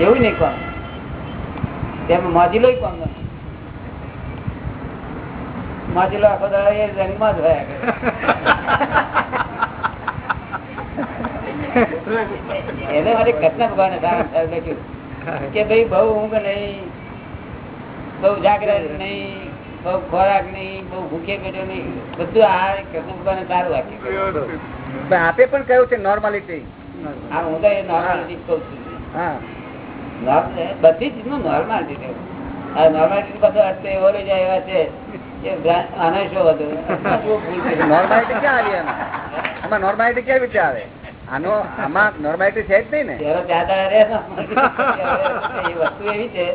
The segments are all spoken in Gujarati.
એવું નહીં કોમ તેમાં મોજીલો કોમ નથી મોજીલો આખો દાડો એ રંગમાં જ રહ્યા એને માટે કૃષ્ણ ભગવાન લખ્યું કે ભાઈ બહુ ઊંઘ નહીં બહુ જાગ્રત નહીં ખોરાક નહીં બહુ ભૂખે પેટો નહીં. બધું આહાર ભગવાને સારું રાખ્યું આપે પણ કહ્યું છે નોર્માલિટી હા હું તો એ નોર્માલિટી કઉ છું. બધી ચીજનું નોર્માલિટી આ નોર્માલિટી બધો અર્થ એવો લઈ જાય એવા છે. કે આનો શું હતું શું ભૂલ કરી? નોર્માલિટી ક્યાં આવી એમાં? આમાં નોર્માલિટી કેવી રીતે આવે? આનો આમાં નોર્માલિટી છે જ નહીં ને. રહે એ વસ્તુ એવી છે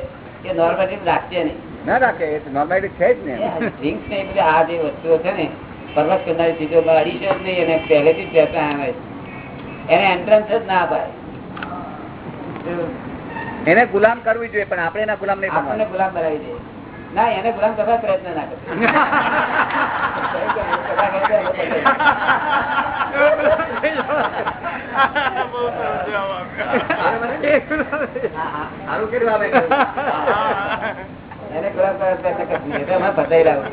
કે નોર્માલિટી રાખશે નહીં. ના રાખે એ નોર્માલિટી છે જ ને. ડ્રિંક્સ ને એટલે આ જે વસ્તુઓ છે ને પરવાસ કરનારી ચીજોમાં અડીશો જ નહીં અને પહેલેથી જ પહેરતા આવે છે. એને એન્ટ્રન્સ જ ના અપાય. એને ગુલામ કરવી જોઈએ પણ આપણે એના ગુલામ નહીં આપણને ગુલામ બનાવી દે. ના એને ગુલામ કરવા પ્રયત્ન ના સારું કર્યું આવે એને કરવા પ્રયત્ન એટલે અમે રહ્યા.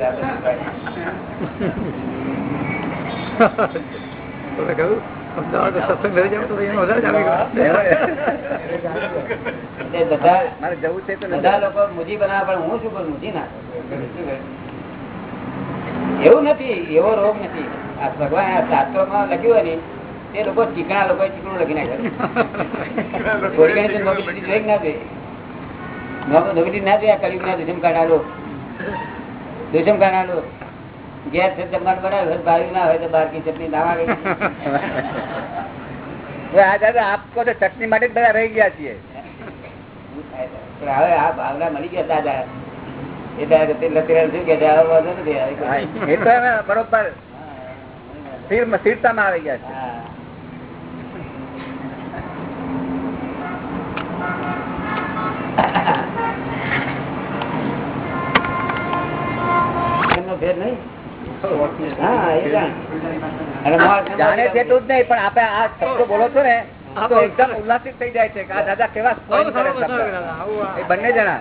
બધા લોકો મુજી બનાવે પણ હું શું કરું? મુજી ના એવું નથી એવો રોગ નથી. આ ભગવાન શાસ્ત્રો માં લખ્યું હોય ને તે લોકો ચીકણા લોકો ચીકણું લખી નાખે થોડી ઘણી જોઈ ના જોઈ નોબ- ના જોઈ કલયુગ ના દુષ્મ કાઢાલો દુષ્મ કાઢાલો ઘેર છે જમવાનું બનાવે ભાવી ના હોય તો બાર કી ચટણી ના આવે આ દાદા આપ કહો ચટણી માટે જ બધા રહી ગયા છીએ. હવે આ ભાવના મળી ગયા દાદા. એટલે બરોબર. સ્થિરતામાં આવી ગયા છે. ફેર નહીં? જાણે. જ નહીં પણ આપણે આ શબ્દો બોલો છો ને તો એકદમ ઉલ્લાસિત થઈ જાય છે કે આ દાદા કેવા બંને જણા.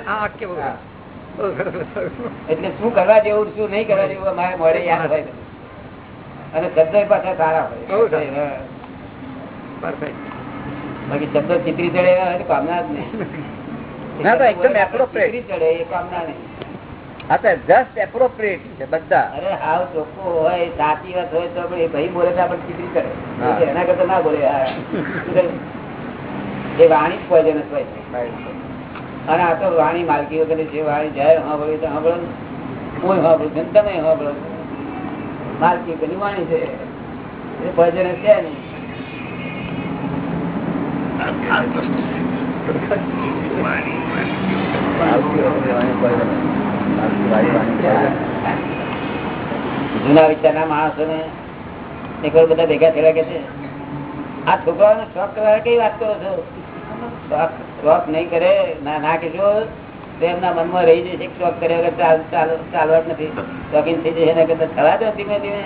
એટલે શું કરવા જેવું શું નહીં કરવા જેવું મારે મળે યાદ હોય અને શબ્દ પાછા સારા હોય. બાકી શબ્દ ચિત્રી ચડે એવા કામના જ નહીં. ના, તો એકદમ. ચડે એ કામના નહીં. હા તો જસ્ટ એપ્રોપ્રિએટ છે બધા. અરે હાવ ચોખ્ખું હોય સાચી વાત હોય તો એ ભાઈ બોલે તો આપણે ચિત્રી ચડે એના કરતા ના બોલે એ વાણી જ પોઈઝનસ હોય છે. અને આ તો વાણી માલકી વગેરે જે વાણી જાય સાંભળ્યું તો સાંભળો કોઈ હું સાંભળું છું ને તમે સાંભળો માલકી વગરની વાણી છે. એ પોઈઝનસ છે નહીં. જૂના વિચારના માણસો ને એક બધા ભેગા થયેલા કે છે, આ છોકરાઓને શોખ કરવા કઈ વાત કરો છો? શોખ નહીં કરે, ના ના કહેશો એમના મનમાં રહી જશે શોખ કર્યા વગર ચાલ ચાલ ચાલવા જ નથી. શોખીન થઈ જશે એના કરતા થવા દો ધીમે ધીમે.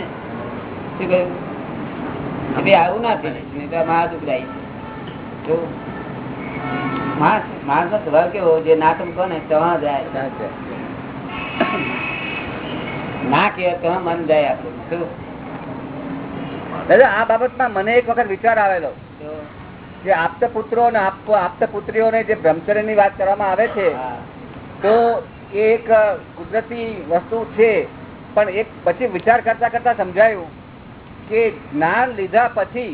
શું કહ્યું? આવું ના જશે નહીં તો મહા દુઃખદાયી છે જો માણસ માણસ નો સ્વભાવ કેવો, જે ના તમે ત્યાં જાય. ના કે તો મન જાય આપણું. શું? દાદા આ બાબતમાં મને એક વખત વિચાર આવેલો કે આપતા પુત્રો અને આપ- આપતા પુત્રીઓને જે બ્રહ્મચર્યની વાત કરવામાં આવે છે તો એ એક કુદરતી વસ્તુ છે. પણ એક પછી વિચાર કરતા કરતા સમજાયું કે જ્ઞાન લીધા પછી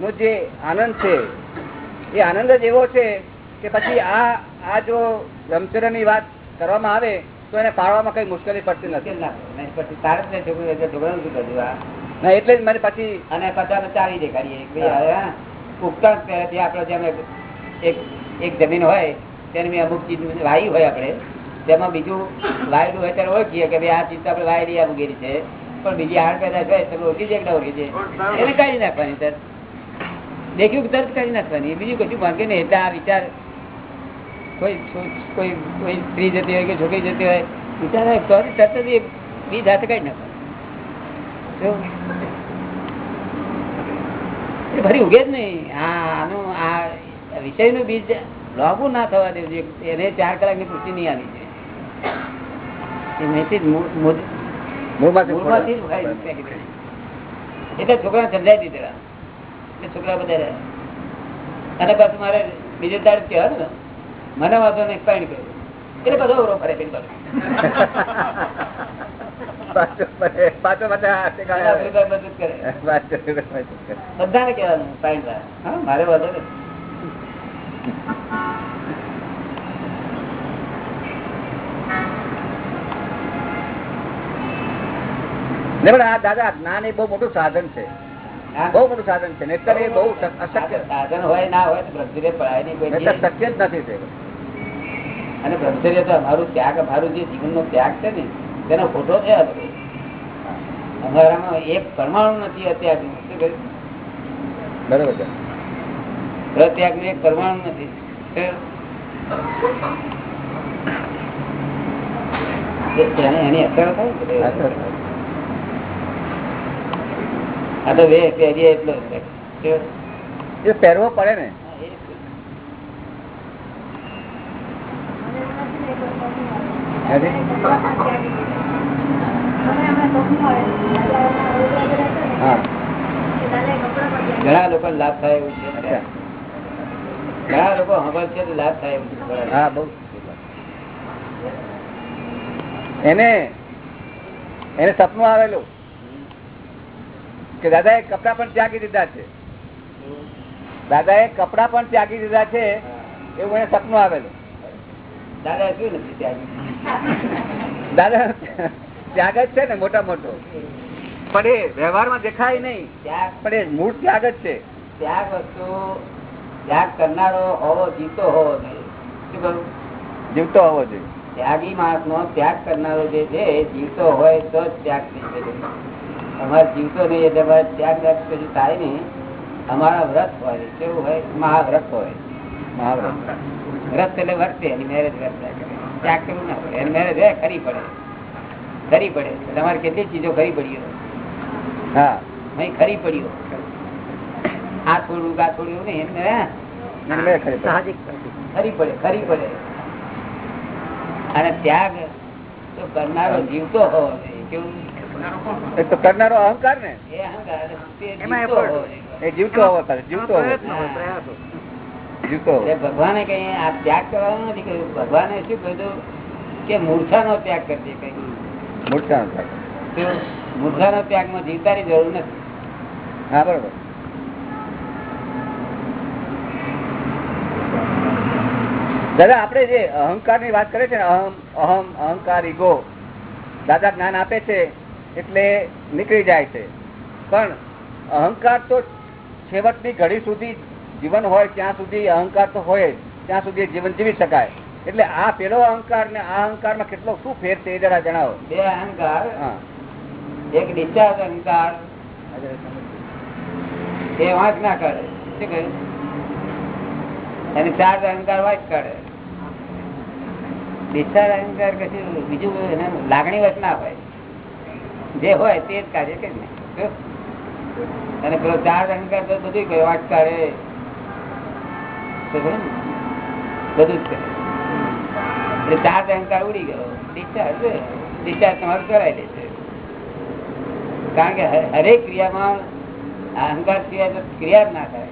નો જે આનંદ છે એ આનંદ જ એવો છે કે પછી આ આ જો બ્રહ્મચર્યની વાત કરવામાં આવે તો એને પાડવામાં કઈ મુશ્કેલી પડતી નથી. ના પછી તારે જ ને એટલે છોકરાનું શું કરવું આ? ના એટલે જ મને પછી અને અમે ચાવી દેખાડીએ પહેલેથી આપણે જેમ એક જમીન હોય તેની અમુક ચીજ વાયુ હોય આપણે તેમાં બીજું વાયેલું હોય ત્યારે ઓળખીએ કે ભાઈ આ ચીજ તો આપણે વાયેલી આ મૂકેલી છે. પણ બીજી હાડ પેદા થાય તો ઓળખી છે કે ના ઓળખી છે એને કાઢી નાખવાની સર. દેખ્યું તરત કાઢી નાખવાની બીજું કશું ભાગે નહીં. એટલે આ વિચાર કોઈ કોઈ કોઈ સ્ત્રી જતી હોય કે છોકરી જતી હોય બિચારા કર તરત જ એ બીજ હાથે કાઢી નાખવાનું શું? એ ફરી ઉગે જ નહીં હા આનું આ વિષયનું બીજ લાગુ ના થવા દેવું. એને ચાર કલાકની પુષ્ટિ નહીં આવી છે. એટલે છોકરા સમજાવી દીધેલા છોકરા બધા. અને પાછું મારે બીજે તારીખ કહેવાનું ને મને વાંધો નહીં પાણી કર્યું એટલે બધો અવરો ફરે. બધાને પાણી મારે વાંધો નહીં. દાદા જ્ઞાન એ બહુ મોટું સાધન છે. હા. બહુ મોટું સાધન છે નેતર એ બહુ અશક્ય. સાધન હોય ના હોય શક્ય જ નથી અને બ્રહ્મચર્ય તો અમારું ત્યાગ અમારું જે જીવનનો ત્યાગ છે ને તેનો ખોટો છે અમારામાં એક પરમાણુ નથી અત્યારે? બરોબર છે પ્રત્યાગનું એક પરમાણુ નથી? એની અસર થાય ને આ તો- વે પહેરીએ એટલો? એ પહેરવો પડે ને હા, એ જ. હા ઘણા લોકો લાભ થાય એવું છે. ઘણા લોકો હંભળ છે તો લાભ થાય એવું હા બહુ એને એને સપનું આવેલું કે દાદા એ કપડા પણ ત્યાગી દીધા છે. દાદા એ કપડા પણ ત્યાગી દીધા છે એવું એને સપનું આવેલું. દાદા શું નથી ત્યાં દાદા ત્યાગ જ છે ને મોટા મોટો. પણ એ વ્યવહારમાં દેખાય નહીં. ત્યાગ. પણ એ મૂળ ત્યાગ જ છે. ત્યાગ વસ્તુ ત્યાગ કરનારો હોવો જીતો હોવો જોઈએ. શું જીવતો હોવો જોઈએ. ત્યાગી માણસ નો ત્યાગ કરનારો જે છે જીવતો હોય તો જ ત્યાગ થઈ શકે. અમારે જીવતો નહીં એટલે અમારે ત્યાગ ત્યાગ પછી થાય નહીં. અમારા વ્રત હોય કેવું હોય? મહાવ્રત હોય. મહાવ્રત. વ્રત એટલે વર્તે એની મેરેજ વર્ત્યા કરે ત્યાગ કરવું ના પડે મેરેજ હે ખરી પડે. ખરી પડે. તમારે કેટલી ચીજો ખરી પડી હા. નહીં ખરી પડ્યો આ થોડું આ થોડું નહીં એમને હે? ખરી પડે. ખરી પડે અને ત્યાગ તો કરનારો જીવતો હોવો જોઈએ કેવું તો કરનારો અહંકાર ને? એ અહંકાર જીવતો. હોવો જીવતો હોવો ભગવાને કઈ આ ત્યાગ કરવાનું નથી કહ્યું ભગવાને શું કહ્યું કે મૂર્છાનો ત્યાગ કરજે કઈ. મૂર્છા નો ત્યાગ. મૂર્છા નો ત્યાગમાં જીવતાની જરૂર નથી. હા બરોબર. દાદા આપણે જે અહંકારની વાત કરીએ છીએ ને અહમ અહમ અહંકાર ઈગો દાદા જ્ઞાન આપે છે એટલે નીકળી જાય છે. પણ અહંકાર તો છેવટની ઘડી સુધી જીવન હોય ત્યાં સુધી અહંકાર તો હોય ત્યાં સુધી જીવન જીવી શકાય. એટલે આ પેલો અહંકાર ને આ અહંકારમાં કેટલો શું ફેર છે જરા જણાવો. બે અહંકાર એક ડિસ્ચાર્જ અહંકાર એ વાંચ ના કરે શું કહે? અને ચાર અહંકાર વાંચ કરે ડિસ્ચાર્જ અહંકાર કશું બીજું એને લાગણી વચ ના હોય. જે હોય તે જ કાર્ય કે અને પેલો ચાર અહંકાર તો બધું કહે વાંચ કાઢે? બધું જ કરે. ચાર અહંકાર ઉડી ગયો. ડિસ્ચાર્જ ડિસ્ચાર્જ તમારું કરાવી દેશે કારણ કે હરેક ક્રિયામાં અહંકાર સિવાય ક્રિયા જ ના થાય.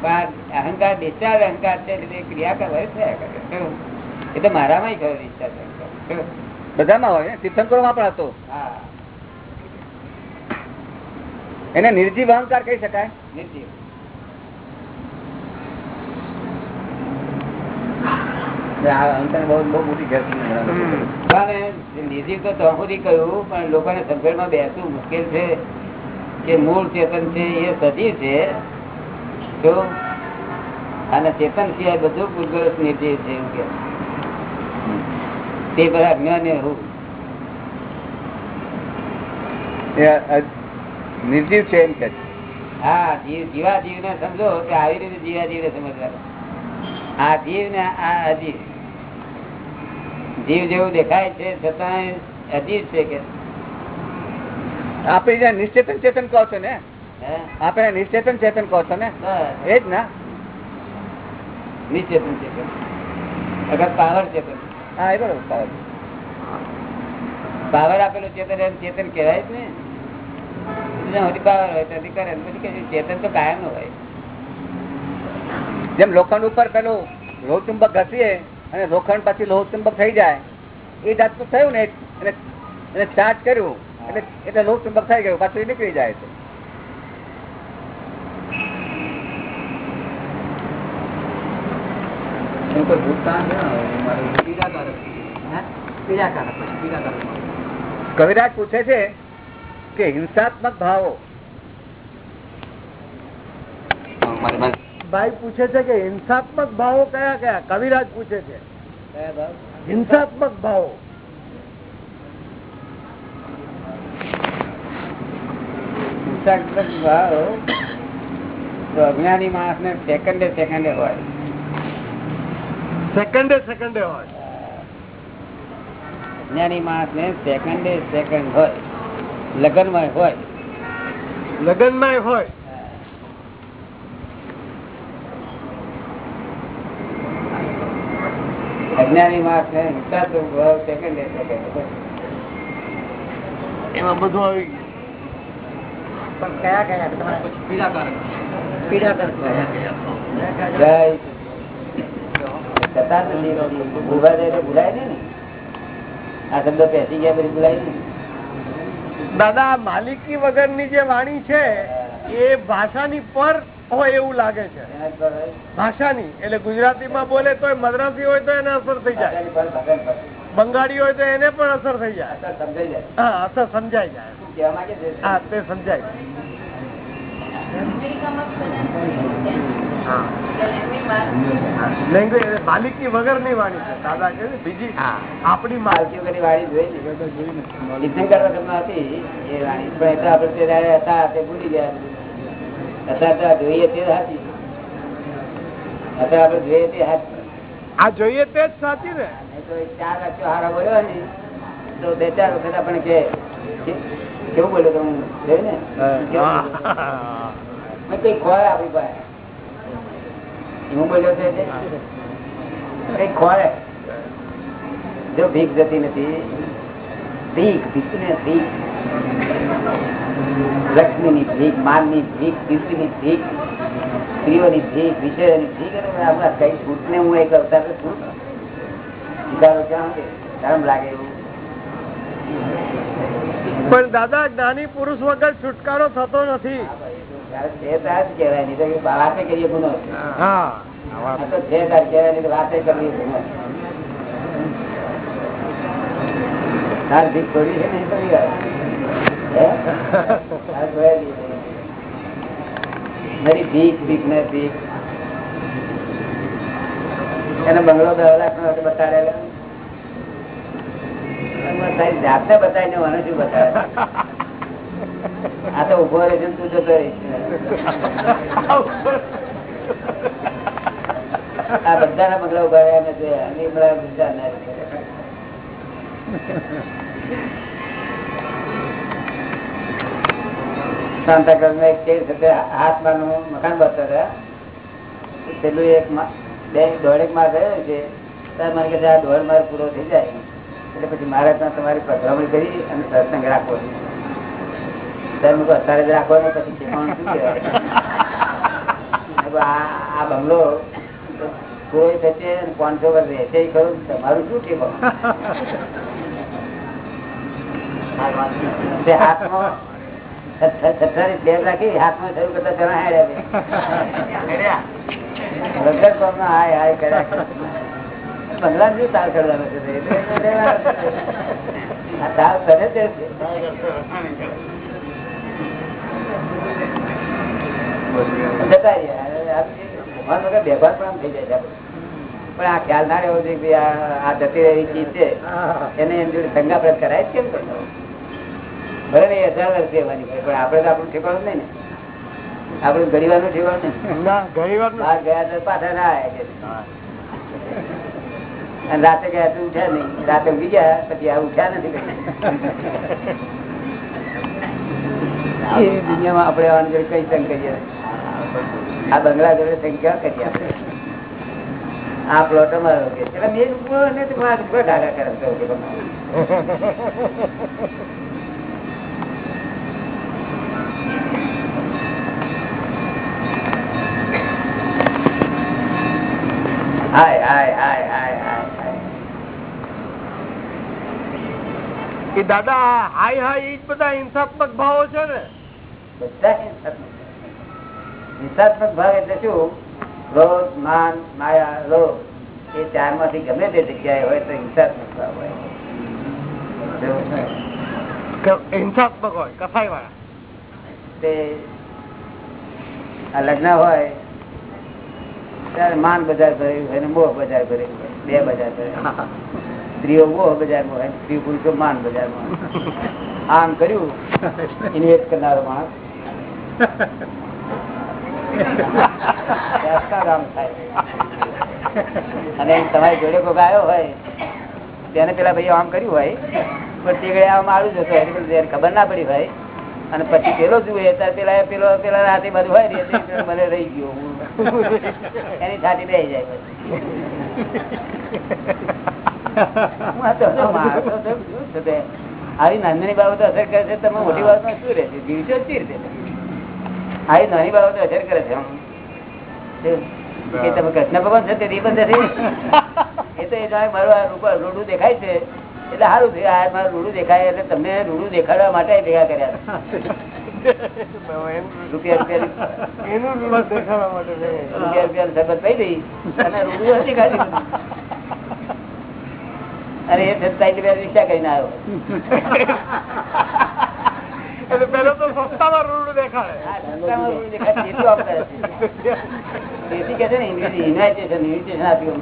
પણ અહંકાર ડિસ્ચાર્જ અહંકાર છે એટલે ક્રિયા કરવા થયા કરે. કેવું? એ તો મારામાં થયો ડિસ્ચાર્જ અહંકાર. બધામાં હોય ને? તીર્થંકરો માં પણ હતો. હા. એને નિર્જીવ અહંકાર કહી શકાય. નિર્જીવ. નિર્જીવ તો સુધી કહ્યું પણ લોકોને બેસવું મુશ્કેલ છે. કે મૂળ ચેતન છે એ સજીવ છે. તો અને ચેતન સિવાય બધું પૂર્વરસ નિર્જીવ છે એવું કે. તે બધા અજ્ઞાન એવું નિર્જીવ છે એમ કે. હા જીવ જીવા જીવ ને સમજો કે આવી રીતે જીવા જીવ ને સમજવાનું. આ જીવ ને આ અજીવ. જીવ જેવું દેખાય છે છતાં અજીવ છે કે. આપણે જ્યાં નિશ્ચેતન ચેતન કહો છો ને? આપણે નિશ્ચેતન ચેતન કહો છો ને? એ જ ના? નિશ્ચેતન ચેતન. અગર પાવર ચેતન. હા એ બરોબર પાવર. પાવર આપેલું ચેતન એમ ચેતન કહેવાય જ ને. અધિકાર પાવર હોય તો અધિકાર પછી કે ચેતન તો કાયમ હોય. જેમ લોખંડ ઉપર પેલું લોહ ચુંબક ઘસીએ અને લોખંડ પછી લોહ ચુંબક થઈ જાય એ જાતનું થયું ને એને ચાર્જ કર્યું એટલે એટલે લોહ ચુંબક થઈ ગયું પાછું નીકળી જાય છે. કવિરાજ પૂછે છે કે હિંસાત્મક ભાવો. ભાઈ પૂછે છે કે હિંસાત્મક ભાવો કયા કયા? કવિરાજ પૂછે છે. હિંસાત્મક ભાવો. હિંસાત્મક ભાવ તો અજ્ઞાની માણસ ને સેકન્ડે સેકન્ડે હોય. સેકન્ડે સેકન્ડે હોય. અજ્ઞાની માણસ ને સેકન્ડે સેકન્ડ હોય. લગ્નમાં હોય. લગ્નમાં હોય. અજ્ઞાની માણસ ને હિંસાત્મક ભાવ સેકન્ડ એમાં બધું આવી પણ કયા કયા? તમારે પીડાકારક. પીડાકારક જય. છતાં ભૂલા જાય તો ભૂલાય નહીં ને. આ શબ્દ પેસી ગયા પછી ભૂલાય નહીં. દાદા માલિકી માલિકી વગરની જે વાણી છે એ ભાષાની પર હોય એવું લાગે છે. ભાષાની એટલે ગુજરાતીમાં બોલે તો મદ્રાસી હોય તો એને અસર થઈ જાય. બંગાળી હોય તો એને પણ અસર થઈ જાય. હા અસર સમજાય જાય. હા તે સમજાય. માલિકી વગરની વાણી છે. દાદા કે બીજી આપણી માલિકી વગરની વાણી જોઈ હતી એ વાણી. પણ એ તો આપણે હતા તે ભૂલી ગયા. અત્યારે જોઈએ તે સાચી. અત્યારે આપણે જોઈએ તે સાચી. આ જોઈએ તે જ સાચી ને? નહીં તો એ ચાર વાક્યો હારા બોલ્યો ને તો બે ચાર વખત આપણે કે કે- કેવું બોલ્યો તો હું જોયું ને? બોલ્યો? કઈ ખોળે આપણી પાસે. હું બોલ્યો છે? કઈ ખોળે જો ભીખ જતી નથી ભીખ ભીખ ને ભીખ. લક્ષ્મીની ભીખ માનની ભીખ કીર્તિની ભીખ સ્ત્રીઓની ભીખ વિષયોની ભીખ અને આપણા કઈ છૂટને હું એક અવતાર છું. સ્વીકારો ક્યાં છે લાગે એવું. પણ દાદા જ્ઞાની પુરુષ વગર છુટકારો થતો નથી. વાતે કરીએ ગુનો વાતે કરવી ગુનો તાર ભીખ છોડી છે ને મારી ભીખ ભીખ ને ભીખ એને બંગલો દસ લાખ નો બતાડેલો. જાતને બતાવીને મને શું બતાવે આ તો ઊભો રહે છે તું જતો રહીશ આ બધાના બંગલા ઊભા રહ્યા મેં એક કેસ સાથે હાથમાનું મકાન બતાવ્યા પેલું એક બે દોઢેક માર થયો છે ત્યારે મને કહે આ દોઢ માર પૂરો થઈ જાય. એટલે પછી મારે ત્યાં તમારી પધરામણી કરી અને સત્સંગ રાખવો. ત્યારે મેં અત્યારે જ રાખો ને પછી શીખવાનું શું કહેવાય? આ બંગલો કોઈ થશે પાંચસો વર્ષ રહેશે ખરું તમારું શું તે હાથમાં છત્રાની સ્લેબ રાખી હાથમાં શરૂ કરતા જણા હેડ્યા વગર કોમનો હાય હાય કર્યા કરે. બંગલા તાલ કરવાનો છે તે? એટલે એને રહેવાનું છે. આ તાલ કરે તે જતા રહ્યા. આ ભગવાન વગર બેભાન પણ આમ થઈ જાય છે પણ આ ખ્યાલ ના રહેવો જોઈએ આ જતી રહેલી ચીજ છે એને એમ જોડે સંગા પ્રત કરાય કેમ કરતો ભલે ને હજાર વર્ષ રહેવાની પણ આપણે તો આપણું ઠેકાણું નહીં ને. આપણું ગરીવાનું ઠેકાણું નહીં. ના ઘણી વાર બહાર ગયા પાછા ના આવ્યા અને રાતે ગયા તો ઉઠ્યા નહીં. રાતે ઉઠી ગયા પછી આ ઉઠ્યા નથી એ દુનિયામાં આપણે આની જોડે કઈ સંગ કરીએ? આ બંગલા જોડે સંખ્યા કરીએ આપણે? આ પ્લોટ અમારો કે એટલે મેં મારા ઢાકા કરે હાય હાય હાય હાય હાય હાય એ દાદા હાય હાય એ જ બધા હિંસાત્મક ભાવો છે ને? બધા હિંસાત્મક. ભાવ એટલે શું? ક્રોધ માન માયા લોભ એ ચારમાંથી ગમે તે જગ્યાએ હોય તો હિંસાત્મક ભાવ હોય. હિંસાત્મક હોય કસાઈ વાળા તે આ લગ્ન હોય ત્યારે માન બજાર ભરેલું અને મોહ બજાર ભરેલું બે બજાર ભરેલું. સ્ત્રીઓ મોહ બજારમાં હોય સ્ત્રી પુરુષો માન બજારમાં. આમ કર્યું ઇન્વેસ્ટ કરનારો માણસ. અને તમારી જોડે કોઈ આવ્યો હોય, તેને પેલા ભાઈ આમ કર્યું હોય, પણ તે આમ આડું જતો હોય ખબર ના પડી હોય અને પછી પેલો જુએ પેલા પેલો પેલા રાતે બધું હોય ને મને રહી ગયો. એની છાતી રહી જાય બાબતો અસર કરે છે, તમે મોટી બાબતમાં શું રહેશે જીવશો જ રીતે આવી નાની બાબતો અસર કરે છે. તમે કૃષ્ણ ભગવાન છે, તે પણ એ તો એ જાણે મારું આ રૂડું દેખાય છે. એટલે સારું થયું. આ મારું રૂડું દેખાય એટલે તમને રૂડું દેખાડવા માટે ભેગા કર્યા રૂપિયા રૂપિયા એનું રૂપ દેખાડવા માટે છે. રૂપિયા રૂપિયા શરબત પી દઈ અને રૂડું હતી ખાલી અને એ છે રૂપિયા રિક્ષા કરીને આવ્યો. એટલે પેલો તો સસ્તામાં રૂડું દેખાડે. તેથી કે છે ને ઇન્વિટેશન ઇન્વિટેશન આપ્યું.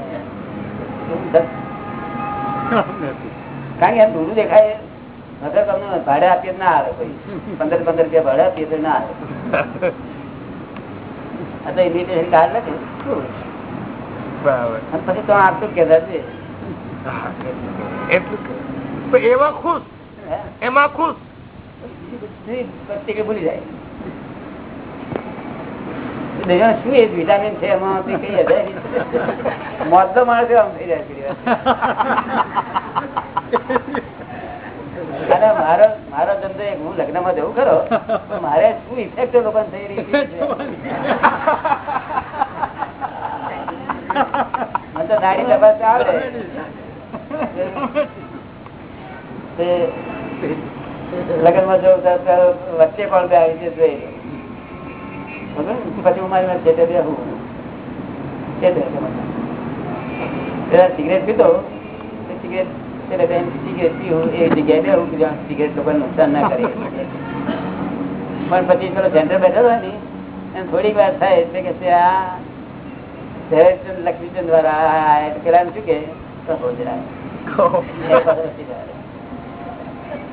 કારણ કે રૂડું દેખાય નગર તમને ભાડે આપીએ ના આવે કોઈ. પંદર પંદર રૂપિયા ભાડે આપીએ તો ના આવે. તો ઇન્વિટેશન કાર્ડ પછી તો આપતું છે એમાં ખુશ? એમાં ખુશ પ્રત્યેકે ભૂલી જાય. શું એ વિટામિન છે એમાં? કઈ મોત તો માણસ આમ થઈ જાય. હું લગ્નમાં જવું ખરો વચ્ચે પણ બે આવી છે જોઈ. પછી હું મારી છેટે પેલા સિગરેટ પીતો સિગરેટ સિગરેટ એ જગ્યાએ બેહું કે સિગરેટ લોકોને નુકસાન ના કરે. પણ પછી પેલો સેન્ટર બેઠો હોય ને એને થોડીક વાર થાય એટલે કે છે આ ઝવેરચંદ લક્ષ્મીચંદ વાળા પેલા શું કે?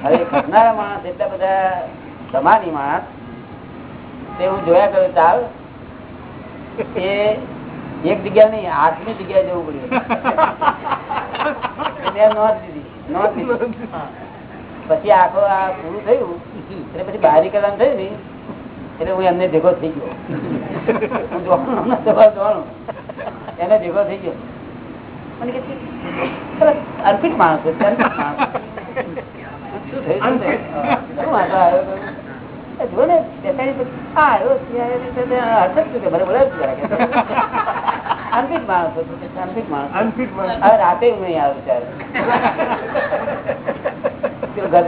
હવે કરનારા માણસ એટલા બધા સમાની માણસ તે હું જોયા કરું ચાલ એ એક જગ્યા નહીં આઠમી જગ્યાએ જવું પડ્યું. પછી આખો આ પૂરું થયું એટલે પછી બહાર નીકળવાનું થયું ને એટલે હું એમને ભેગો થઈ ગયો હું જોવાનું એમનો જોવાનું એને ભેગો થઈ ગયો મને કે અર્પિત માણસ છે અર્પિત માણસ શું થયું? શું? વાંધો આવ્યો જો ને, બેસાડી આ આવ્યો, હર્ષદ શું કે? મને બોલાવ્યું. અનફિટ માણસ હતો, અનફિટ માણસ. અનફિટ માણસ. હવે રાતે હું નહીં આવ્યો ત્યારે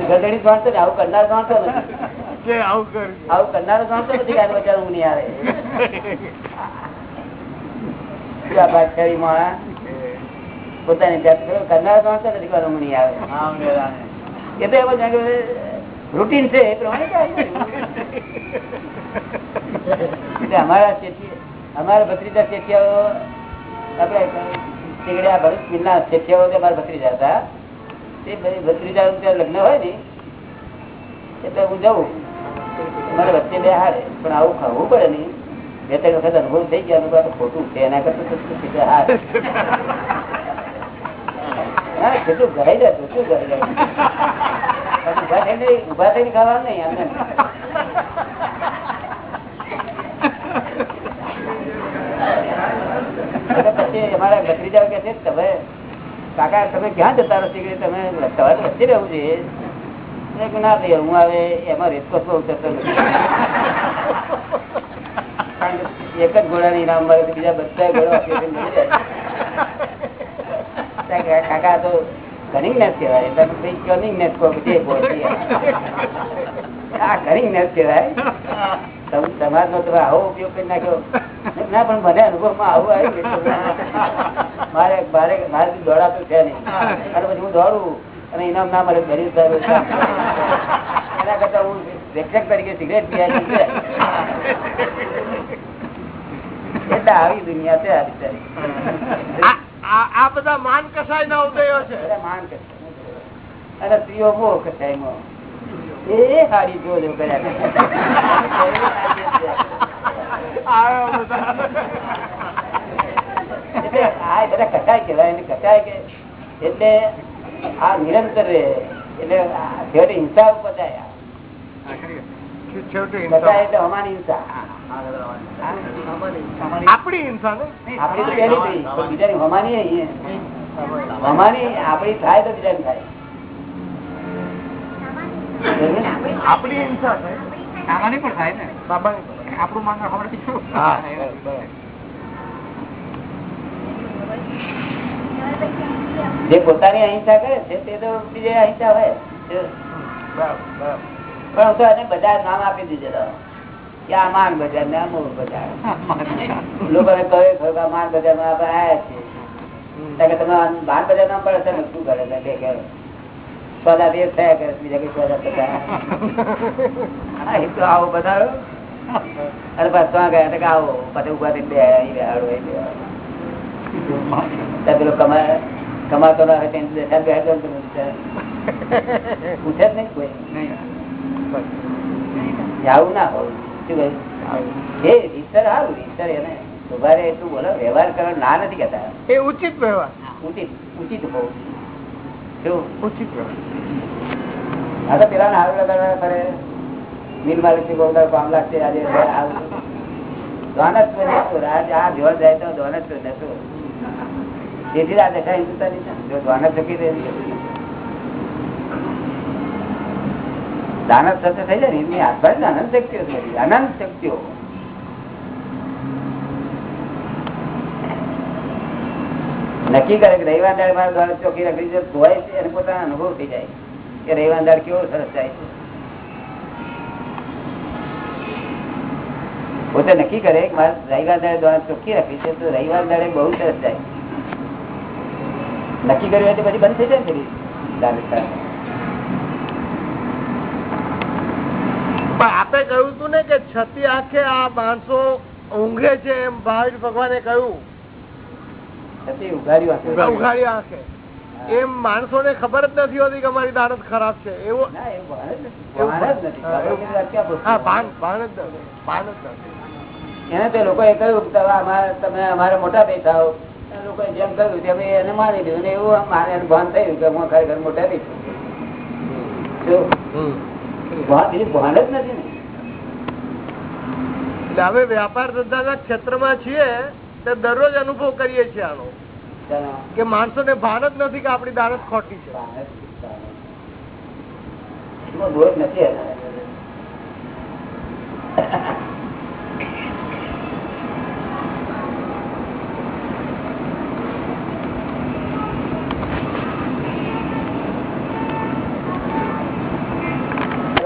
ગધેડી જ માણસો ને, આવું કરનાર જાણતો નથી. આવું કરનાર જાણતો નથી આ બચાર હું નહીં આવે માણસ પોતાની જાત કરનાર જાણતો નથી કે હું નહીં આવે એ તો એમાં જાણ રૂટીન છે એ પ્રમાણે અમારા અમારા ભત્રીજા શેઠિયાઓ, આપણે ભરૂચ મિલના શેઠિયાઓ જે અમારા ભત્રીજા હતા. તે ભત્રીજા લગ્ન હોય ને એટલે હું જઉં. મારે વચ્ચે બે હારે પણ આવું ખાવું પડે નહીં. બે ત્રણ વખત અનુભવ થઈ ગયા, અનુભવ ખોટું છે, એના કરતા હાર હા. કેટલું ઘરાઈ જાય શું ઘરાઈ જાય. ઊભા થઈને ઊભા થઈને ખાવાનું નહીં ક્યાં જતા રહો કે તમે તમારે વચ્ચે રહેવું એમાં માં ઉતરતો નથી. એક જ ઘોડાની નામ મળે બીજા બધા ઘોડા કાકા તો કનિંગનેસ કહેવાય. ભાઈ કનિંગનેસ કહો કહો તે. આ કનિંગનેસ કહેવાય. તમ- તમારનો તમે આવો ઉપયોગ કરી નાખ્યો. ના પણ મને અનુભવમાં આવું આવ્યું મારે મારે મારાથી દોડાતું છે નહીં. અને પછી હું દોડું અને ઇનામ ના મળે ગરીબ સાહેબ એના કરતા હું પ્રેક્ષક તરીકે સિગરેટ પીયા છે. એટલે આવી દુનિયા છે આ બિચારી. આ- બધા માન કસાય ના ઉદયો છે. માન કસાય અને સ્ત્રીઓ બહુ કસાય મોહ. એ હારી જો કર્યા કરે. આવ્યો એટલે આ નિરંતર રહે એટલે છેવટે હિંસા ઉપર જાય છેવટે કસાય હિંસા. એટલે અમારી હિંસા. આપણી હિંસા ને? આપણી તો આપણી હિંસા છે. સામાન્ય પણ થાય ને. બાબાની આપણું માનવું હમણાંથી શું? જે પોતાની અહિંસા કરે છે તે તો બીજે અહિંસા હોય. બરાબર, બરાબર. પણ હું તો એને બધા નામ આપી દીધેલા કે આ માન બજાર ને આ મૂળ બજાર. લોકોને કહે ખરું આ માન બજારમાં આપણે આયા છીએ. કારણ કે તમે માન બજાર નામ પડે તમે શું કરે છે બે કે થયા કરે બીજા કઈ સોદા થતા એ તો આવો બધા અને પાછા ત્યાં ગયા તો આવો પછી ઊભા થઈને બે અહીં બેહાડો અહીં બેહાડો. ત્યાં પેલો કમા કમાતો ના હોય તેને બેઠા બેઠા પૂછે જ નહીં કોઈ. આવું ના હોય. શું કહ્યું? એ રીતસર સારું રીતસર એને. એટલું બોલો વ્યવહાર કરવા ના નથી કહેતા. એ ઉચિત વ્યવહાર. ઉચિત ઉચિત હોવું શું ઉચિત વ્યવહાર તો પેલા હારું લગાડવા ફરે મિલ માલિક બહુ કામ લાગશે આજે આવું નતું. આજ આ જોર જાય તો દ્વાનત્વ નતું. તેથી આ દશા હિંસુતાની છે. જો દ્વાનત્વ કીધે દાનવ સત્ય થઈ જાય ને આસપાસ અનંત શક્તિઓ. અનંત શક્તિઓ નક્કી કરે કે રવિવાર દાળ મારા દ્વારા ચોખ્ખી રાખી છે ધોવાય છે અને પોતાનો અનુભવ થઈ જાય કે રવિવાર દાળ કેવો સરસ જાય છે. પોતે નક્કી કરે કે મારે રવિવાર દાડે દ્વારા ચોખ્ખી રાખી છે તો રવિવાર દાડે બહુ સરસ જાય નક્કી કર્યું હોય તો પછી બંધ થઈ જાય ને પણ આપે કહ્યું હતું ને કે છતી આંખે આ માણસો ઊંઘે છે એમ ભાવિક ભગવાને કહ્યું. ઉઘાડી આંખે એમ માણસો ને ખબર જ નથી હોતી કે અમારી દાનત ખરાબ છે. એવું એને તે લોકોએ કહ્યું તમે અમારે મોટા આવો. લોકોએ જેમ કહ્યું તેમ એને માની લીધું એવું મારે ભાન થયું કે હું ખરેખર મોટા શું ભાન જ નથી ને. હવે વ્યાપાર ધંધાના ક્ષેત્રમાં છીએ તે દરરોજ અનુભવ કરીએ છીએ આનો. કે કે માણસોને ભાન જ નથી કે આપણી દાનત ખોટી છે.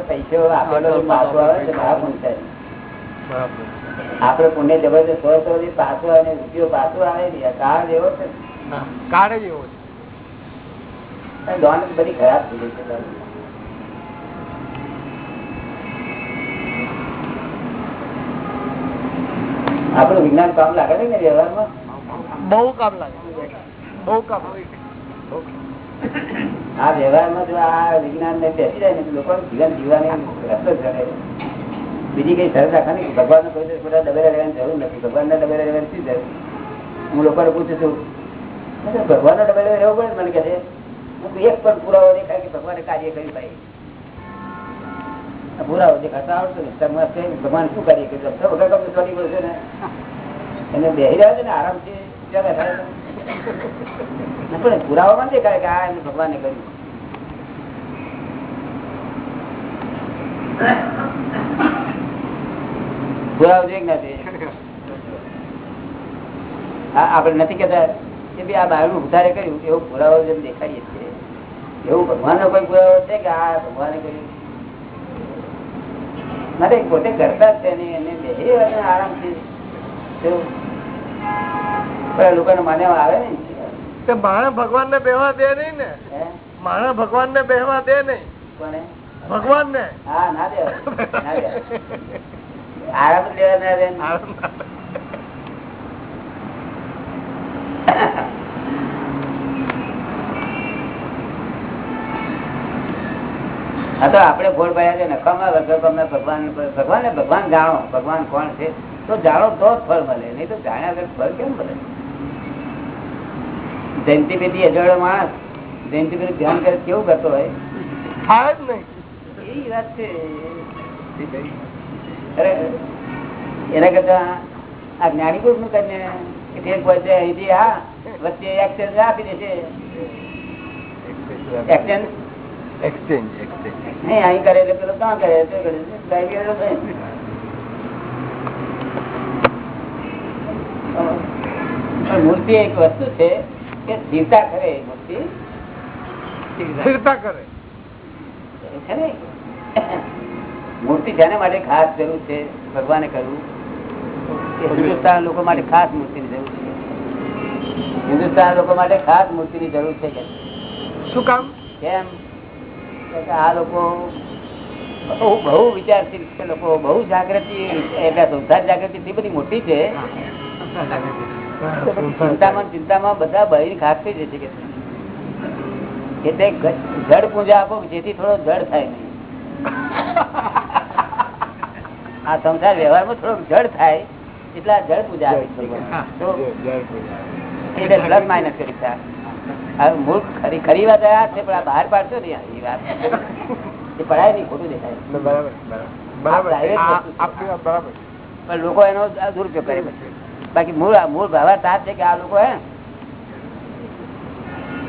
પૈસો આપેલો પાછો આવે ભાવ પૂછે આપડે પુણ્ય જબરજસ્ત હોય તો જે પાછો આવે રૂપિયો પાછો આવે ને કાળ એવો છે. કાળ જ એવો છે. દોન બધી ખરાબ થઈ ગઈ છે. આપણું વિજ્ઞાન કામ લાગે છે ને વ્યવહારમાં? બહુ કામ લાગે બહુ કામ આ વ્યવહારમાં જો આ વિજ્ઞાન ને બેસી જાય ને લોકો જીવન જીવવાની રસ્તો જ રહે બીજી કઈ શરત રાખવાની? ભગવાન કોઈ બધા ડબેલા રહેવાની જરૂર નથી. ભગવાન ના ડબેલા રહેવાની શું જરૂર? હું લોકોને પૂછું છું. ભગવાન ના ડબેલા રહેવું પડે ને મને કહે છે. હું એક પણ પુરાવો દેખાય કે ભગવાને કાર્ય કર્યું ભાઈ. પુરાવો દેખાતા આવડતું ને. તમે ભગવાન શું કાર્ય કર્યું? વગર તમને ચોરી પડશે ને. એને બેહી રહ્યા છે ને આરામથી ક્યાં બેઠા? ના, પણ પુરાવામાં દેખાય કે આ એમને ભગવાને કર્યું. પુરાવો નથી આપણે નથી કેતા કે ભાઈ આ બહારનું ઉધારે કર્યું એવું પુરાવો જેમ દેખાડીએ છીએ. એવું ભગવાન નો કોઈ પુરાવો છે કે આ ભગવાને કર્યું? મારે પોતે કરતા જ છે નહીં એને બે આરામથી પણ લોકોને માન્યમાં આવે ને તે માણસ ભગવાન ને બેહવા દે નહીં ને? માણસ ભગવાન ને બેહવા દે નહીં. ભગવાન ને હા ના દે ના દે આરામ લેવાના લેવા હા તો આપણે ફોડ પાડ્યા છે વગર તમે ભગવાન ભગવાન ને ભગવાન જાણો ભગવાન કોણ છે? તો જાણો તો જ ફળ મળે નહીં તો જાણ્યા વગર ફળ કેમ મળે? જયંતિ પેટી અજાડો માણસ જયંતિ પેલું ધ્યાન કરે કેવું કરતો હોય? થાય જ નહીં. એ વાત છે. એના કરતા આ જ્ઞાની પુરુષનું કરીને એક પહોંચે અહીંથી વચ્ચે એક્સચેન્જ આપી દેશે. એક્સચેન્જ એક્સચેન્જ એક્સચેન્જ નહીં અહીં કરે એટલે પેલો કરે? તે મૂર્તિ એક વસ્તુ છે કે સ્થિરતા કરે મૂર્તિ. સ્થિરતા કરે. છે ને મૂર્તિ જેના માટે ખાસ જરૂર છે ભગવાને કહ્યું કે હિન્દુસ્તાન લોકો માટે ખાસ મૂર્તિની જરૂર છે. હિન્દુસ્તાન લોકો માટે ખાસ મૂર્તિની જરૂર છે કે શું કામ? કેમ? આ લોકો બહુ બહુ વિચારશીલ છે લોકો બહુ જાગૃતિ એટલે સંસાર જાગૃતિ એટલી બધી મોટી છે. ચિંતામાં ચિંતામાં બધા બળી ખાસ થઈ જશે કે એટલે જડ પૂજા આપો જેથી થોડો જડ થાય નહીં. આ સંસાર વ્યવહારમાં થોડોક જળ થાય એટલે આ જડ પૂજા એટલે પ્લસ માઇનસ કરી હવે મૂળ ખરી ખરી વાત આ છે પણ આ બહાર પાડશો ને એ વાત. એ પડાય નહીં ખોટું દેખાય. બરાબર પણ લોકો એનો આ દુરુપયોગ કરે પછી બાકી મૂળ મૂળ ભાવાર્થ તાર છે કે આ લોકો હે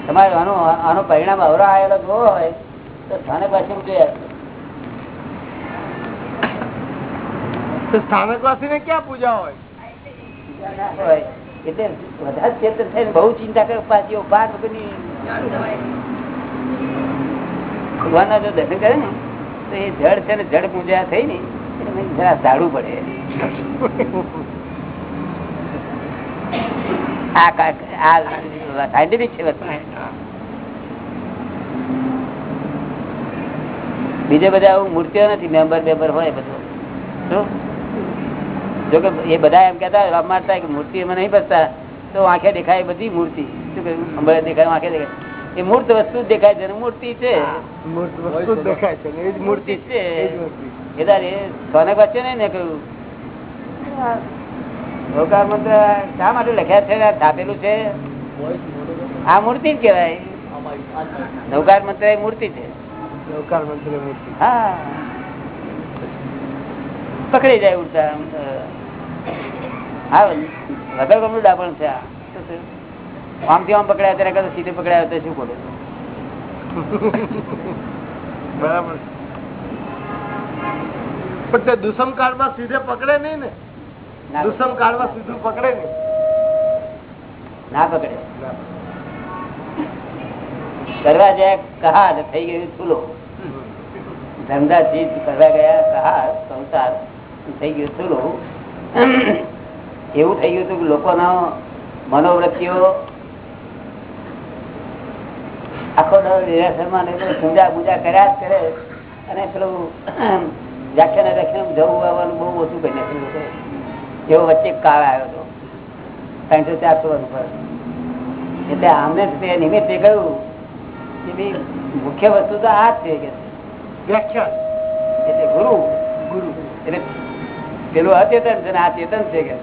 તમારે આનો આનો પરિણામ અવરા આવેલો જોવો હોય તો સ્થાનક પાછું જોઈએ સ્થાનકવાસી ને ક્યાં પૂજા હોય? આ સાયન્ટિફિક છે બીજા બધા મૂર્તિઓ નથી, મેમ્બર બેમ્બર હોય બધું. શું જો કે એ બધા એમ કેતા રમાડતા કે મૂર્તિ એમાં નહીં બસતા તો આંખે દેખાય બધી મૂર્તિ. શું કહ્યું? અંબળે દેખાય આંખે દેખાય. એ મૂર્ત વસ્તુ જ દેખાય છે મૂર્તિ છે. મૂર્ત વસ્તુ દેખાય છે ને એ જ મૂર્તિ છે. એ તારે એ સોને વચ્ચે નહીં ને કહ્યું? રોકાર મંત્ર શા માટે લખ્યા છે? ને છાપેલું છે? આ મૂર્તિ જ કહેવાય. નૌકાર મંત્ર એ મૂર્તિ છે. નૌકાર મંત્ર મૂર્તિ. હા. પકડી જાય ઉડતા. હા વગર ગમનું ડાપણ છે. આ શું થયું? આમથી આમ પકડાય ત્યારે કરતા સીધે પકડાય તો શું ખોટું? બરાબર. પણ તે દુસમ કાળમાં સીધે પકડે નહીં ને? ના કાળમાં સીધું પકડે નહીં? ના પકડે. કરવા જાય કહાર થઈ ગયું ચૂલો. ધંધા ચીજ કરવા ગયા કહાર સંસાર થઈ ગયું ચૂલો. એવું થઈ ગયું હતું કે લોકોનો મનોવૃત્તિઓ આખો નિરાશરમાં પૂજા પૂજા કર્યા જ કરે. અને પેલું વ્યાખ્યાને વ્યાખ્યાન જવું આવવાનું બહુ ઓછું કરી નાખ્યું એવો વચ્ચે કાળ આવ્યો હતો. ત્રણસો ચારસો વર્ષ પર એટલે આમને તે નિમિત્તે કહ્યું કે ભાઈ, મુખ્ય વસ્તુ તો આ જ છે કે વ્યાખ્યાન. એટલે ગુરુ ગુરુ. એટલે પેલું અચેતન છે ને આ ચેતન છે કે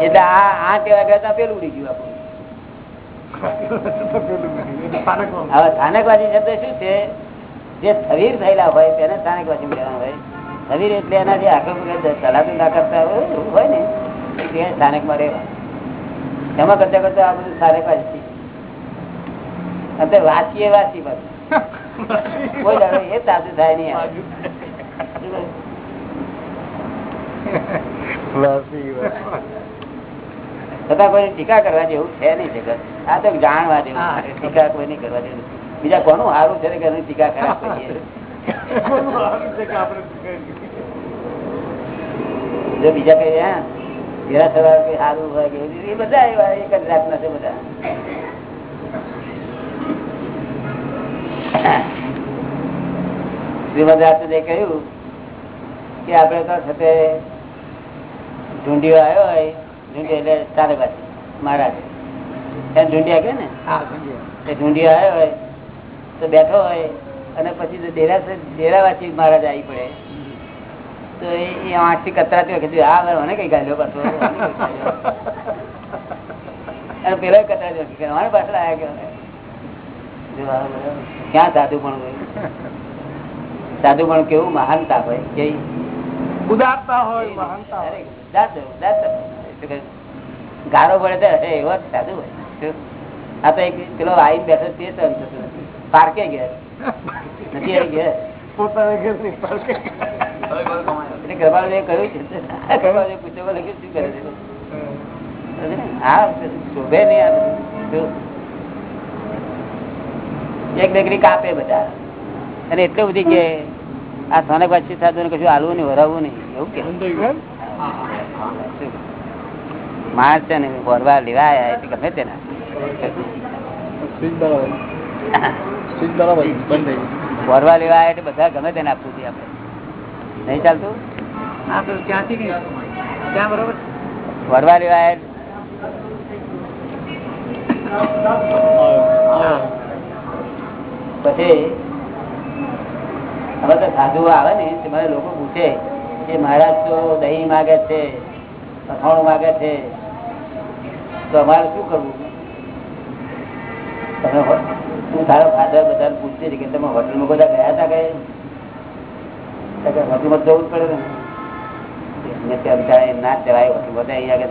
એટલે આ આ કહેવા કરતા પેલું ઉડી ગયું આપણું. હવે સ્થાનકવાસી શબ્દ શું છે? જે શરીર થયેલા હોય તેને સ્થાનિક વાસી કહેવાનું હોય શરીર એટલે એના જે આખો ના કરતા હોય ને તે સ્થાનકમાં રહેવા. એમાં કરતા કરતા આ બધું સ્થાનિક વાસી અંતે વાંચીએ વાંચી બસ કોઈ એ સાચું થાય નહીં. છતાં કોઈ ટીકા કરવા જેવું છે નહીં જગત. આ તો જાણવા જેવું ટીકા કોઈ નહીં કરવા જેવું બીજા કોનું સારું છે કે ટીકા ખરાબ કરીએ? બીજા કઈ હા? ઘેરા સવાર કઈ સારું હોય કે એ બધા એવા એક જ જાતના છે બધા. શ્રીમદ રાજચંદ્રે કહ્યું કે આપણે તો છતે ઢૂંઢીઓ આવ્યો હોય ઢૂંઢી એટલે તારે પાસે મહારાજ ઢૂંઢિયા કે ને? એ ઢૂંઢીઓ આવ્યો હોય તો બેઠો હોય અને પછી તો ડેરા ડેરાવાસી મહારાજ આવી પડે. તો એ આંખથી કતરાતી હોય આ વાર મને કઈ ગાલ્યો પાછો. અને પેલા કતરાતી હોય મારે પાછળ આવ્યા કે જો ક્યાં સાધુ પણ સાધુ પણ કેવું મહાનતા હોય કે ઉદારતા હોય મહાનતા હોય. ગારો પડે તો એવો સાધુ હોય. આ તો એક પેલો આઈ બેઠો તે તો થતું નથી. પાર્કે ગયા નથી આવી પોતાના પડકે એટલે કૃપાળુએ કહ્યું છે કૃપાળુએ પૂછ્યો લખ્યું શું કરે છે? હા શોભે નહીં આ એક બેકરી કાપે બધા. અને એટલે બધી કે આ સોને પાછી સાધુ કશું હાલવું નહીં વરાવવું નહીં. એવું કે. માર છે. ને બોરવા લેવા આવ્યા એટલે ગમે તેના. બોરવા લેવા આવ્યા એટલે બધા ગમે તેને આપવું જોઈએ આપણે. નહીં ચાલતું? લેવા પછી હવે તો સાધુ આવે ને તે લોકો પૂછે કે મહારાજ તો દહીં માગે છે. અથાણું માગે છે. તો અમારે શું કરવું? તમે તું તારો ફાધર બધાને પૂછતી હતી કે તમે હોટલમાં બધા ગયા હતા કે? હોટલમાં જવું જ પડે ને. એમને ના જવાય હોટલ બધા કે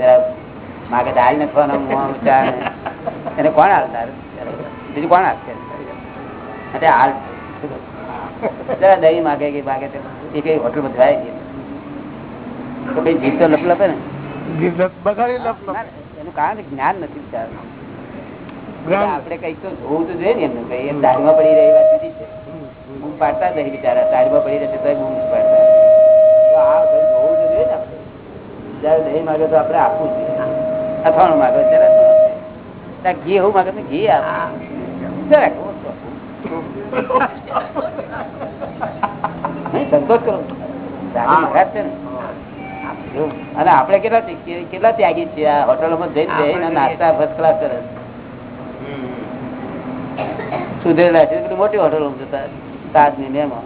માગે દાળ નખવાનો ચા. એને કોણ હાલતા? બીજું કોણ હાલશે? એટલે હાલ. જરા દહીં માગે કે માગે એ કઈ હોટલમાં નહીં. તો ભાઈ જીત તો લપ લપ. ના, એનું કારણ જ્ઞાન નથી બિચારાનું. જ્ઞાન. કંઈક તો જોવું તો જોઈએ ને એમને કઈ એમ દાઢીમાં પડી રહી વાત જુદી છે. બૂમ પાડતા જ નહીં બિચારા દાઢીમાં પડી રહેશે તો બૂમ પાડતા. તો આ કઈ જોવું તો જોઈએ ને આપણે. જયારે દહીં માગે તો આપણે આપવું જોઈએ. અથાણું માગે ત્યારે ઘી એવું માગે તો ઘી આપ. સંતોષ કરો. મહારાજ છે ને. અને આપણે કેટલા કેટલા ત્યાગી છીએ? આ હોટલોમાં જઈને બેસીને નાસ્તા ફર્સ્ટ ક્લાસ કરે. સુધરેલા છે. મોટી હોટલો જતા તાજની ને એમાં.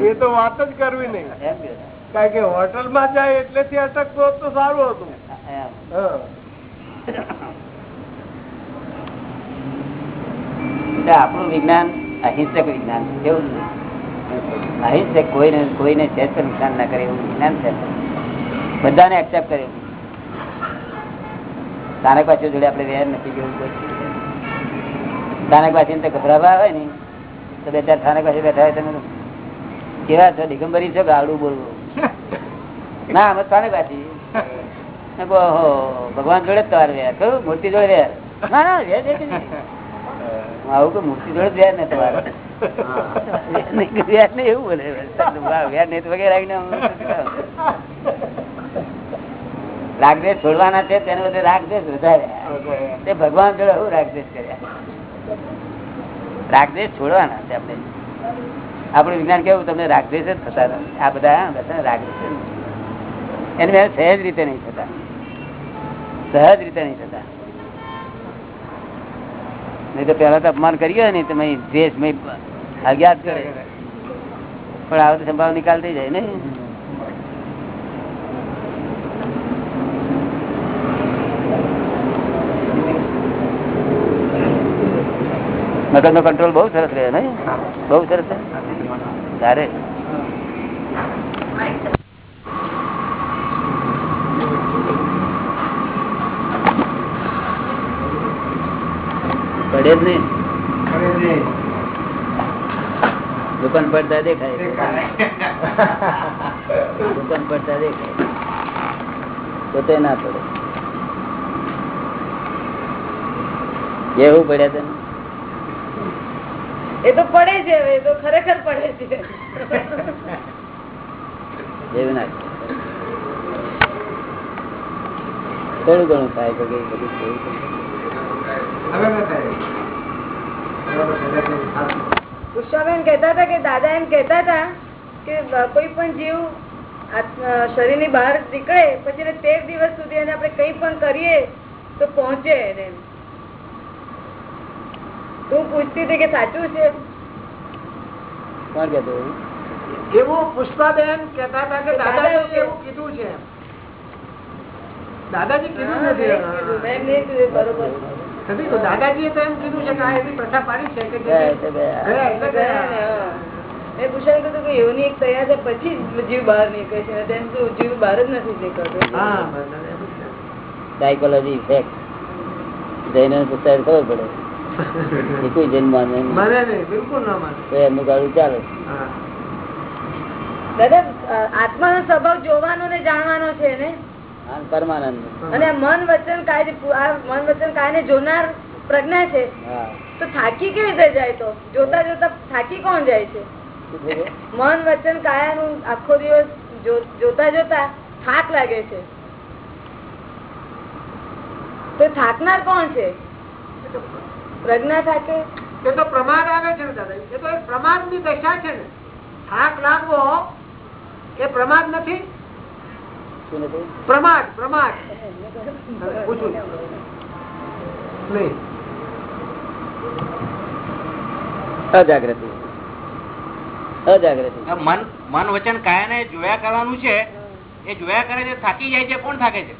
એ તો વાત જ કરવી નહીં. એમ કે. કારણ કે હોટલમાં જાય એટલેથી અટકતો તો સારું હતું. આપણું વિજ્ઞાન અહિંસક વિજ્ઞાન. કેવું છે? અહિંસક કોઈને કોઈને નુકસાન ના કરે એવું વિજ્ઞાન છે. બધાને એક્સેપ્ટ કર્યું. સ્થાનક પાછળ જોડે આપણે વેર નથી કેવું કોઈ. સ્થાનક તો ગભરાવા હોય ને તો બે ચાર સ્થાનક વાસી બેઠા હોય તમે કેવા છો દિગંબરી છો કે બોલવું? ના અમે સ્થાનક ઓહો, ભગવાન જોડે જ તમારે વેર. કયું મૂર્તિ જોડે વેર. ના ના વેર આવું કે મૂર્તિ જોડે વેર ને તમારે. વેર નહીં એવું બોલે. વેર નહીં વગેરે આવીને રાગદેશ છોડવાના છે તેને બધે રાગદેશ વધારે. તે ભગવાન જોડે હું રાગદેશ કર્યા? રાગદેશ છોડવાના છે આપણે. આપણું વિજ્ઞાન કેવું? તમને રાગદેશ જ થતા નથી. આ બધા બધા રાગદેશ એને મેં સહેજ રીતે નહીં થતા. સહજ રીતે નહીં થતા. નહીં તો પેલા તો અપમાન કર્યું ને તમે દ્વેષ મય અજ્ઞાત કરે. પણ આ વખતે સંભાવ નિકાલ થઈ જાય ને. મગજ નો કંટ્રોલ બહુ સરસ રહે ને બહુ સરસ છે? તારે? પડે જ નહીં. દુકાન પડતા દેખાય. દુકાન પડતા દેખાય. પોતે ના પડે. એવું પડ્યા તને? એ તો પડે છે હવે એ તો ખરેખર પડે છે થોડું ઘણું થાય તો કઈ બધું થયું. પુષ્પાબેન કહેતા હતા કે દાદા એમ કેતા હતા કે કોઈ પણ જીવ શરીરની બહાર નીકળે પછી એને તેર દિવસ સુધી એને આપણે કઈ પણ કરીએ તો પહોંચે એને એમ. તું પૂછતી હતી કે સાચું છે? કોણ કહેતું એવું? પુષ્પાબેન કેતા હતા કે દાદાજી એવું કીધું છે? દાદાજી કીધું નથી. બરોબર. નથી તો દાદાજીએ તો એમ કીધું છે કે આ એવી પ્રથા પાડી છે કે. મેં પૂછાયું હતું કે યોની એક તૈયાર છે પછી જીવ બહાર નીકળે છે. ને તેમ શું જીવ બહાર જ નથી નીકળતો. સાયકોલોજી ઇફેક્ટ જઈને પૂછાય ખબર પડે. એ કોઈ જન્મ માને ના માને. તો એમનું ગાડું ચાલે. દાદા આત્માનો સ્વભાવ જોવાનો ને જાણવાનો છે ને પરમાનંદ. અને મન વચન કાય મન વચન કાય ને જોનાર પ્રજ્ઞા છે? તો થાકી કેવી રીતે જાય તો? જોતા જોતા થાકી કોણ જાય છે? મન વચન કાયાનું આખો દિવસ જોતા જોતા થાક લાગે છે. તો થાકનાર કોણ છે? પ્રજ્ઞા થાકે? એ તો પ્રમાદ આવે છે ને દાદા એ તો એક પ્રમાદની દશા છે ને. થાક લાગવો એ પ્રમાદ નથી? પ્રમાદ પ્રમાદ. પૂછું. નહીં અજાગૃતિ અજાગૃતિ મન મન વચન કાયાને જોયા કરવાનું છે એ જોયા કરે છે થાકી જાય છે કોણ થાકે છે?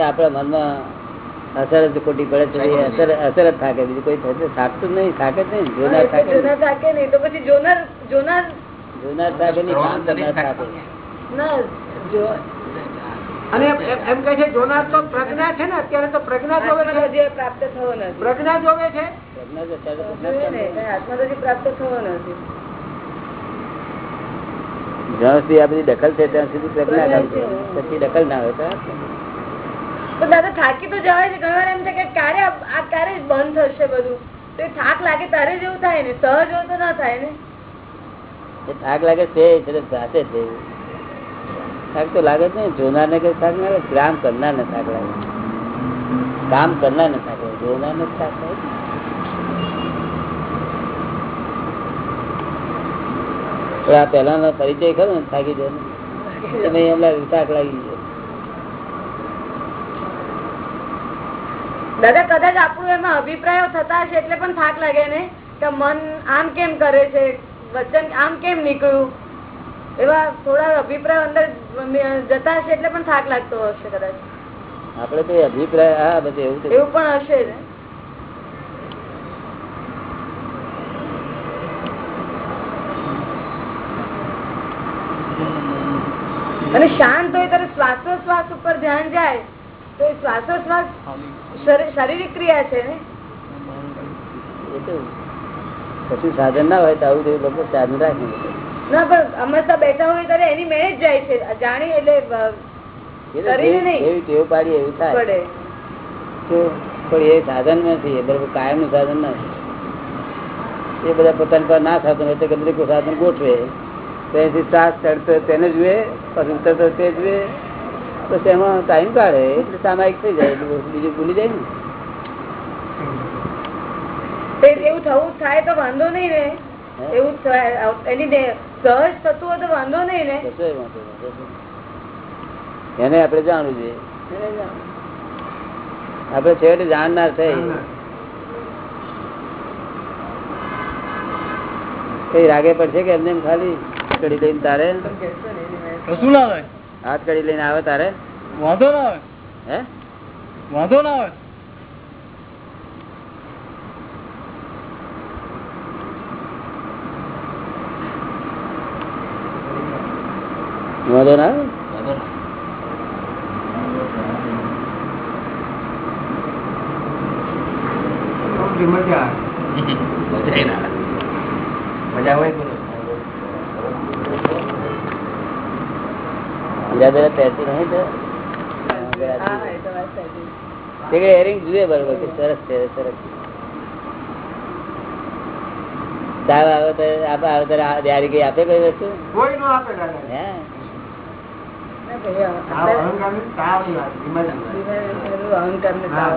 આપણા મનમાં અસર જ ખોટી પડે છે અસર અસર જ થાકે. બીજું કોઈ થશે થાકતું નહીં થાકે જ નહીં જોનાર થાકે જોનાર થાકે નહીં તો પછી જોનાર જોનાર જોનાર થાકે નહીં કામ કરનાર થાકે ના જો અને એમ- કહે છે જોનાર તો પ્રજ્ઞા છે ને અત્યારે તો પ્રજ્ઞા જોવે છે. જે પ્રાપ્ત થવો નથી. પ્રજ્ઞા જોવે છે? પ્રજ્ઞા કઈ આત્મા તો પ્રાપ્ત થવો નથી. જ્યાં સુધી આ બધી દખલ છે ત્યાં સુધી પ્રજ્ઞા. પછી દખલ ના હોય તો દાદા થાકી તો જવાય છે. ઘણી એમ છે કે ક્યારે આ ક્યારે બંધ થશે બધું? તો થાક લાગે તારે જ એવું થાય ને? સહજ હોય તો ના થાય ને? થાક લાગે છે એટલે જાતે જ. થાક તો લાગે છે જોનાર ને કઈ થાક ના કામ કરનાર ને થાક લાગે. કામ કરનાર ને થાક લાગે. જોનાર ને થાક લાગે. આ પહેલાનો પરિચય ખરો ને? થાકી જાય તમે એમ લાગે થાક લાગી ગયો દાદા કદાચ આપણું એમાં અભિપ્રાયો થતા હશે એટલે પણ થાક લાગે ને? કે મન આમ કેમ કરે છે? વચન આમ કેમ નીકળ્યું? એવા થોડા અભિપ્રાયો અંદર જતા હશે એટલે પણ થાક લાગતો હશે કદાચ. આપડે તો અભિપ્રાય હા બધું એવું એવું પણ હશે ને? અને શાંત હોય ત્યારે શ્વાસોશ્વાસ ઉપર ધ્યાન જાય. તો શ્વાસોશ્વાસ શારીરિક ક્રિયા છે ને? પછી સાધન ના હોય તો આવું થયું લોકો સાધન રાખે. ના પણ અમરતા બેઠા હોય ત્યારે એની મેળે જ જાય છે. જાણી એટલે ટેવ પાડી એવું થાય. પણ એ સાધન નથી બરોબર કાયમનું સાધન નથી. એ બધા પોતાની પર ના સાધન હોય તો ગમે કોઈ સાધન ગોઠવે. તો એથી શ્વાસ ચડતો તેને જુએ પછી ઉતરતો તે જુએ પછી એમાં ટાઈમ કાઢે એટલે સામાયિક થઈ જાય એટલે બીજું ભૂલી જાય ને. એવું થવું થાય તો વાંધો નહીં ને. એવું થાય, એની સહજ થતું હોય તો વાંધો નહીં ને. એને આપણે જાણવું જોઈએ. આપણે છેવટે જાણનાર થઈ. કઈ રાગે પડશે કે એમને એમ ખાલી કડી લઈને તારે? શું હાથ કરી લઈને આવે તારે? વાંધો ના આવે. હે? વાંધો ના આવે. વાંધો ના આવે? પહેરતી નહીં જુએ બરોબર કે સરસ છે સરસ. તાવ આવે તો આપે આવે તો આ કઈ આપે કઈ વસ્તુ? કોઈ નો આપે હે? અહંકાર ને તાવ.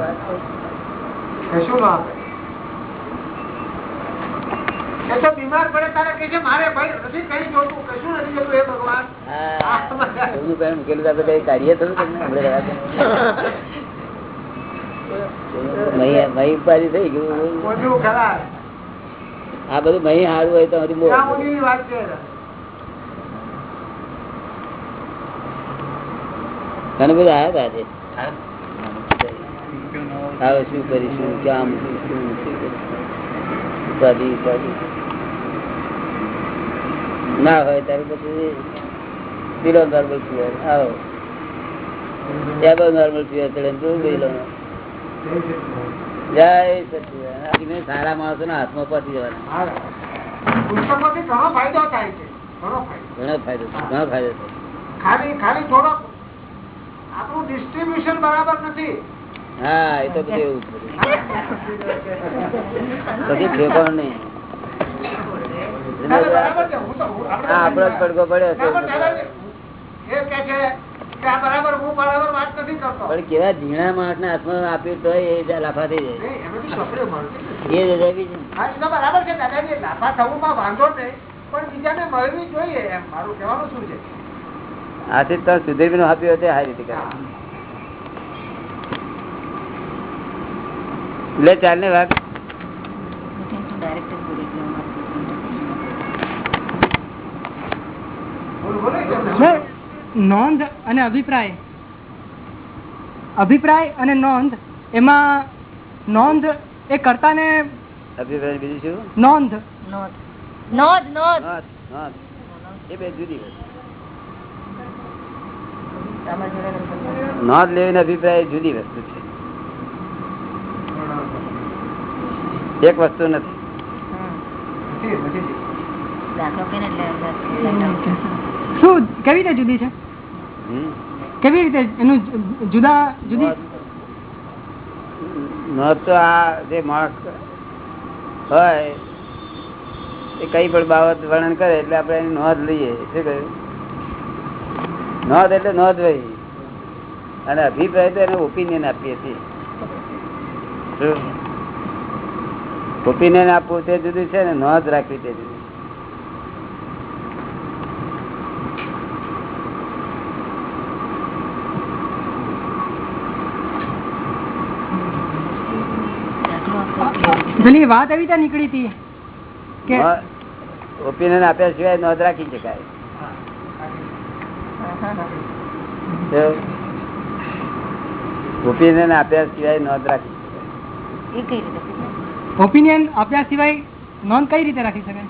કશું નો આપે એ તો બીમાર પડે તારે કે છે મારે ભાઈ નથી કઈ જોતું કશું નથી જોતું એ ભગવાન? હા. એવું કઈ મૂકેલું કઈ કાઢીએ થોડું તમને હમણાં રહેવા દે. મહી મહી ઉપાધિ થઈ ગયું. આ બધું મહી સારું હોય તો હજી બહુ ત્યાં સુધી ની વાત છે. ઘણું બધું આવ્યા આજે? હવે શું કરીશું ક્યાં શું ઉપાધિ ઉપાધિ. ના હોય ત્યારે પછી બિલો નોર્મલ ફીવર આવો. નોર્મલ ફીવર ચડે ને બિલો જય સચિદાનંદ. સારા માણસો ના હાથમાં પહોંચી જવાના. ઘણો ફાયદો થાય છે. ઘણો ફાયદો. ઘણો ફાયદો થાય, ઘણો ફાયદો થાય. ખાલી ખાલી થોડો આપણું ડિસ્ટ્રીબ્યુશન બરાબર નથી. હા એ તો બધું એવું. પછી ઠેકાણ નહીં દાદા બરાબર છે હું તો હું- આપણે જ પડઘો પડ્યો પણ કેવા ઝીણા માણસ ના હાથમાં આપ્યું તો એ લાફા થઈ જાય. નહીં, એમાંથી ચોપડીઓ મળતી નથી. એ જ અજાયબી છે. ને. હા એ તો બરાબર છે દાદાજી લાફા થવુંમાં વાંધો નહીં પણ બીજાને મળવી જોઈએ એમ. મારું કહેવાનું શું છે? આથી તો સુધીરનું આપ્યું હતું રીતે કરે. લે ચાલ ને વાત બોલો બોલો કેમ ના? સર નોંધ અને અભિપ્રાય. અભિપ્રાય અને નોંધ એમાં નોંધ એ કર્તાને અભિપ્રાય બીજું શું? નોંધ. નોંધ. નોંધ નોંધ, નોંધ. એ બે જુદી વસ્તુ. નોંધ લેવીને અભિપ્રાય જુદી વસ્તુ છે. એક વસ્તુ નથી. નથી, નથી. શું કેવી રીતે જુદી છે? કેવી રીતે એનું જુદા જુદી? તો આ જે માણસ હોય એ કઈ પણ બાબત વર્ણન કરે એટલે આપણે એની નોંધ લઈએ. શું કહ્યું? નોંધ એટલે નોંધ હોય અને અભિપ્રાય તો એને ઓપિનિયન આપીએ છીએ. ઓપિનિયન આપવું તે જુદું છે ને નોંધ રાખવી તે જુદી પેલી વાત એવી ત્યાં નીકળી હતી કે ઓપિનિયન આપ્યા સિવાય નોંધ રાખી શકાય. ઓપિનિયન આપ્યા સિવાય નોંધ રાખી ઓપિનિયન આપ્યા સિવાય નોંધ કઈ રીતે રાખી શકાય?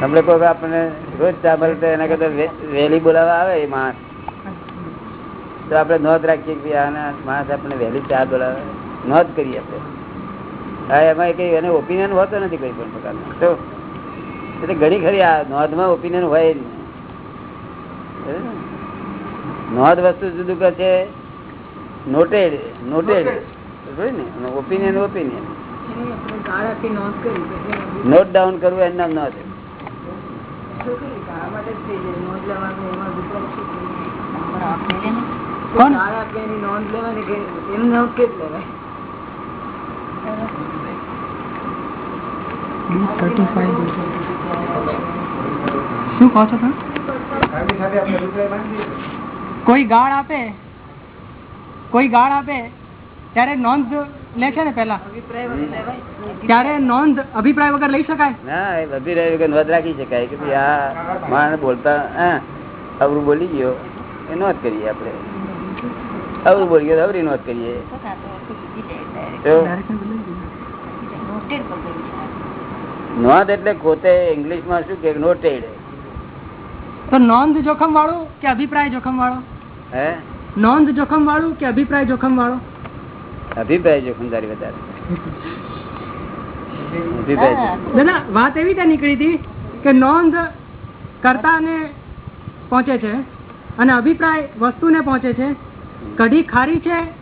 આપણે કોઈ આપણને રોજ ચા મળે એના કરતા વહેલી બોલાવવા આવે એ માણસ. તો આપણે નોંધ રાખીએ કે આના માણસ આપણે વહેલી ચા બોલાવે નોંધ કરીએ આપણે. હા એમાં કઈ એને ઓપિનિયન હોતો નથી કોઈ પણ પ્રકારનો. તો એટલે ઘણી ખરી આ નોંધમાં ઓપિનિયન હોય જ? નોંધ વસ્તુ જુદું કહે છે નોટેડ નોટેડ ને? ઓપિનિયન ઓપિનિયન નોટ ડાઉન કરવું એના નામ નોંધ. નોંધ લેવાનું એમાં છે? કોણ? નોંધ લેવાની કે નોંધ લેવાય? શું કહો છો અભિપ્રાય કોઈ ગાળ આપે? કોઈ ગાળ આપે? ત્યારે નોંધ લે છે ને પેલા અભિપ્રાય વગર ત્યારે નોંધ અભિપ્રાય વગર લઈ શકાય? ના રહી વગર નોંધ રાખી શકાય કે ભાઈ આ માણસ બોલતા હા અવરું બોલી ગયો. એ નોંધ કરીએ આપણે. અવરું બોલીએ તો અવરી નોંધ કરીએ. નોંધ એટલે પોતે ઇંગ્લિશમાં શું કે નોટેડ તો નોંધ જોખમ વાળું કે અભિપ્રાય જોખમ વાળો હે? નોંધ જોખમ વાળું કે અભિપ્રાય જોખમ વાળો અભિપ્રાય જોખમદારી વધારે વાત એવી ત્યાં નીકળી હતી કે નોંધ કરતા ને પહોંચે છે અને અભિપ્રાય વસ્તુને પહોંચે છે કઢી ખારી છે?